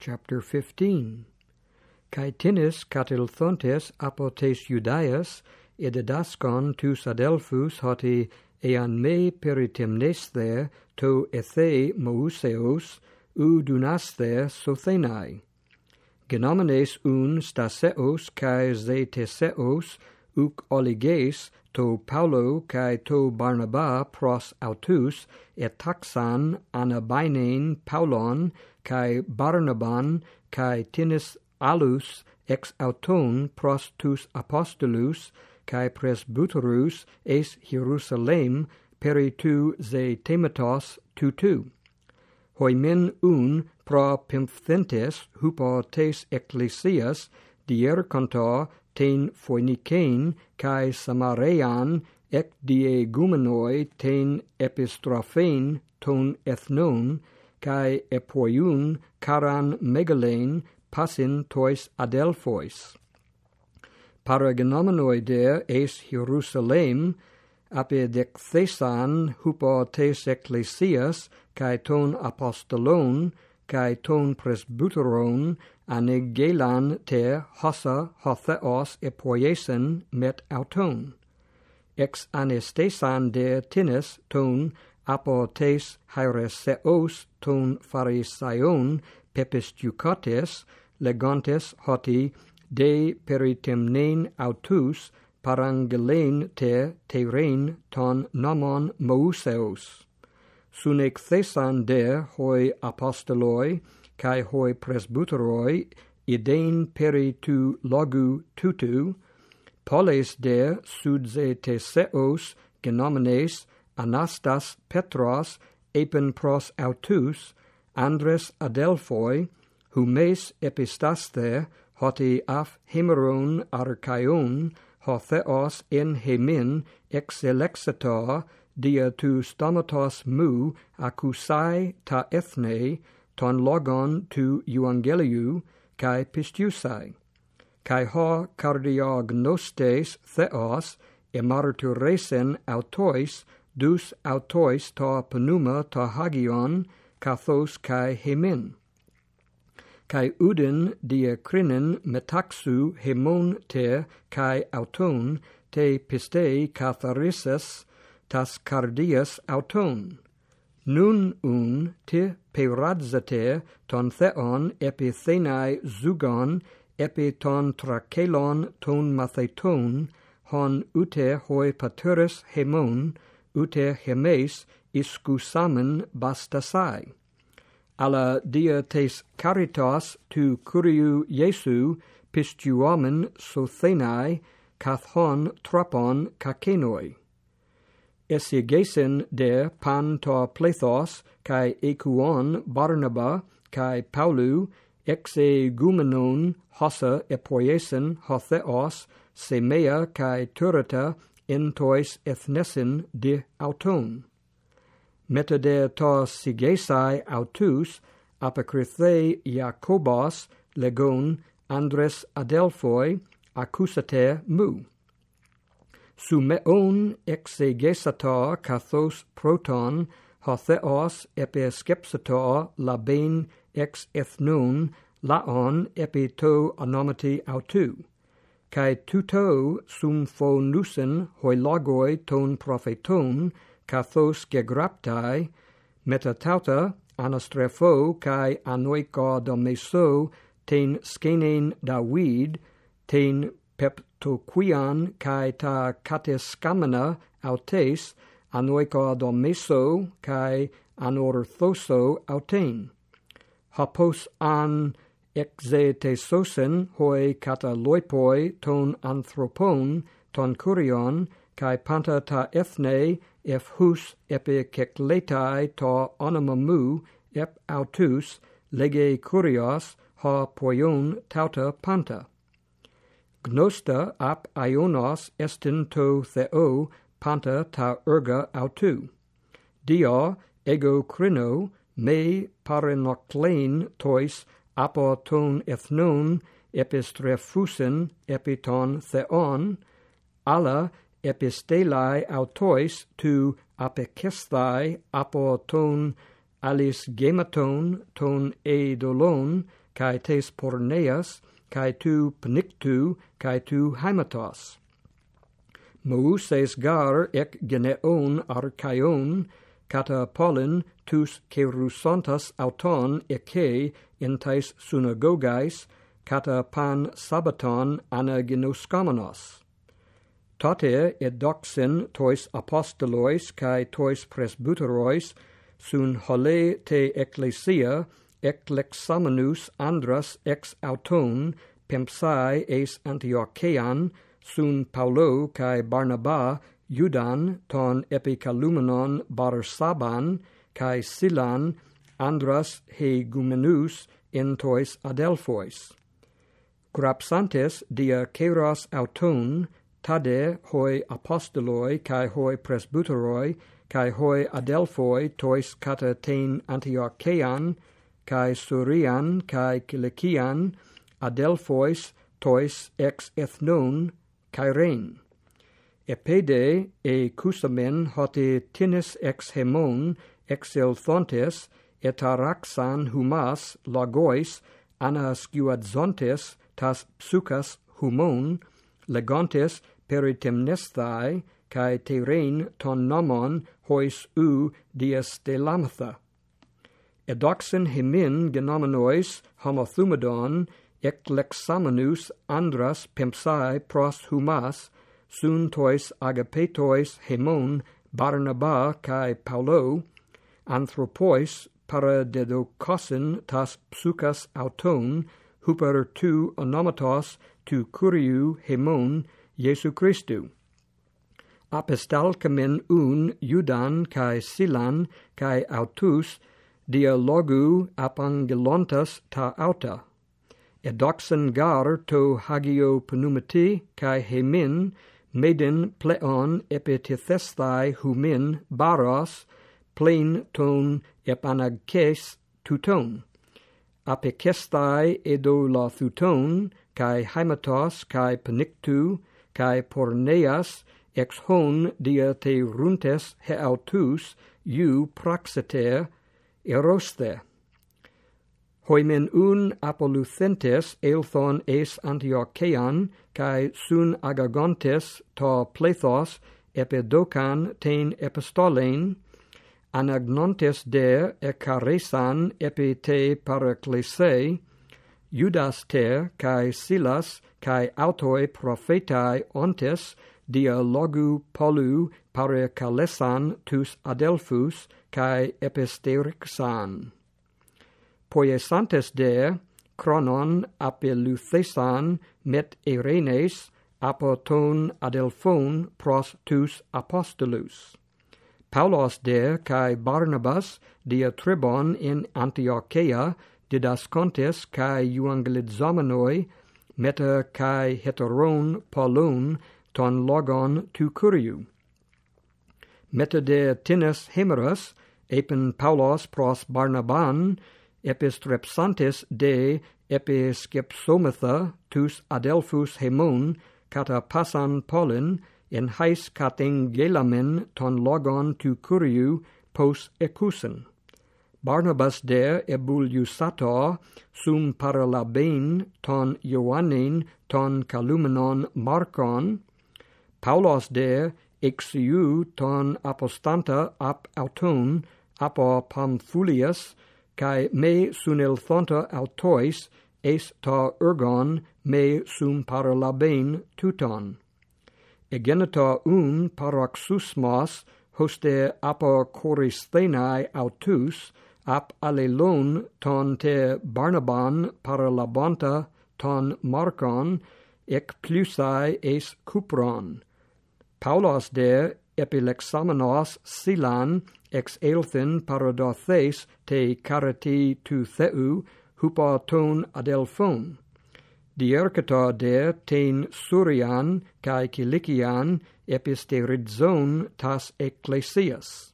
chapter 15. Kai tinis catilthontes apotes Judaeas ed edascon tus adelphus hoti ean me peritemnesthe to ethe mouseos u dunasthe sothenai. Genomenes un staseos cae zeteseos uc oliges to Paulo cae to Barnaba pros autus et taxan anabainen Paulon kai Barnaban kai Tinis alus ex auton pros tus apostolus kai presbyterus eis Hierusalem peri tu ze tematos tu tu. Hoi min un pro pimphentes hupo tes ecclesias dier conto ten phoenikein kai Samarean ec die gumenoi ten epistrophein ton ethnon kai epoiun karan megalein passin tois adelphois. Paragenomenoi de eis Hierusalem, ape decthesan hupo tes ecclesias, kai ton apostolon, kai ton presbyteron, anegelan te hossa hotheos epoiesen met auton. Ex anestesan de tinnis ton apo tes hieroseos ton pharisaion pepistucates legantes hoti de peritemnen autus parangelen te terein ton nomon mouseos Sunec thesan de hoi apostoloi cae hoi presbyteroi idein peri tu logu tutu, poles de sudze teseos genomenes Anastas Petros epen pros autus, Andres Adelphoi, humes epistaste, hoti af hemeron archaion, ho theos en hemin exelexetor, dia tu stomatos mu accusai ta ethne, ton logon tu euangeliu, kai pistiusai. Kai ho cardiognostes theos, emarturesen autois, dus autois ta pneuma ta hagion kathos kai hemin kai uden dia krinen metaxu hemon te kai auton te pistei katharises tas cardias auton. Nun un te peradzate ton theon epithenai zugon epiton trakelon ton matheton hon ute hoi pateris hemon ute hemes iscusamen bastasai. Alla dia tes caritas tu curiu Jesu pistuomen sothenai kathon trapon kakenoi. Esigesen de pan to plethos kai ekuon Barnaba kai Paulu ex egumenon hossa epoiesen hotheos semea kai tureta entois ethnesin de auton. Metade tos sigesai autus apocrythe Jacobos legon Andres Adelphoi accusate mu. Sumeon exegesator kathos proton hotheos episkepsata laben ex ethnon laon epi to anomati autu kai tuto sum phonusen hoilogoi ton propheton kathos gegraptai metatauta anastrepho kai anoika domeso ten skenen david ten peptoquian kai ta kateskamena autes anoika domeso kai anorthoso auten hapos an exe te sosen hoi kata loipoi ton anthropon ton kurion kai panta ta ethne ef hus epi kekletai ta onomamu ep autus lege kurios ha poion tauta panta. Gnosta ap ionos estin to theo panta ta erga autu. Dia ego crino me parenoclein tois apo ton ethnon epistrephusen epiton theon alla epistelai autois tu apekesthai apo ton alis gematon ton eidolon kai tes porneas kai tu pnictu kai tu hymatos Mouses gar ek geneon archaion kata pollen tus cerusontas auton ece in tais synagogais kata pan sabaton anaginoskomenos. Tote et doxin tois apostolois cae tois presbyterois sun hole te ecclesia eclexamenus andras ex auton pempsae eis antiochean sun paulo kai barnaba Judan ton epikalumenon Barsaban kai Silan Andras Hegumenus in tois Adelphois. Grapsantes dia keros auton tade hoi apostoloi kai hoi presbyteroi kai hoi adelphoi tois kata tein antiochean kai surian kai kilikian adelphois tois ex ethnon kai Epede e cusamen hote tinis ex hemon, exelthontes, et araxan humas lagois, anascuadzontes, tas psucas humon, legontes peritemnesthai, kai terrain ton nomon hois u diestelantha. Edoxen hemin genomenois homothumadon ec lexamenus andras pimpsae pros humas, suntois agapetois hemon Barnaba kai Paulo, anthropois paradedocosin tas psukas auton, huper tu onomatos tu curiu hemon Jesu Christu. Apostalcamen un Judan kai Silan kai autus dialogu apangelontas ta auta. Edoxen gar to hagio pneumati kai hemin meden pleon epitethestai humin baros plain ton epanagkes tuton. Apekestai edo la thuton kai haimatos kai panictu kai porneas ex hon dia te runtes heautus iu praxeter eroste hoimen un apoluthentes elthon es antiochean kai sun agagontes to plethos epidokan ten epistolein, anagnontes de ekaresan epi te paraklesei Judas te, kai Silas kai autoi prophetai ontes dialogu polu pare kalesan tus adelphus kai episterixan poiesantes de chronon apeluthesan met erenes apoton adelphon pros tus apostolus. Paulos de cae Barnabas diatribon in Antiochia didascontes cae euangelizomenoi meta cae heteron Paulon ton logon tu curiu. Meta de tinus hemerus, epen Paulos pros Barnaban, epistrepsantes de episkepsometha tus adelphus hemon kata passan pollen in hais catengelamen ton logon tu curiu pos ecusen. Barnabas de ebuliusato sum paralabein ton Ioannin ton calumenon Marcon, Paulos de exiu ton apostanta ap auton apo pamphulius, kai me sun el thonta autois es ta ergon me sum paralabein tuton. Egenita un um paroxusmos hoste apo choristhenae autus ap alelon ton te Barnaban paralabanta ton Marcon ec plusai es cupron. Paulos de epilexamenos Silan ex elthin paradothes te carati tu theu hupa ton adelphon. Diercata de ten surian kai kilikian episteridzon tas ecclesias.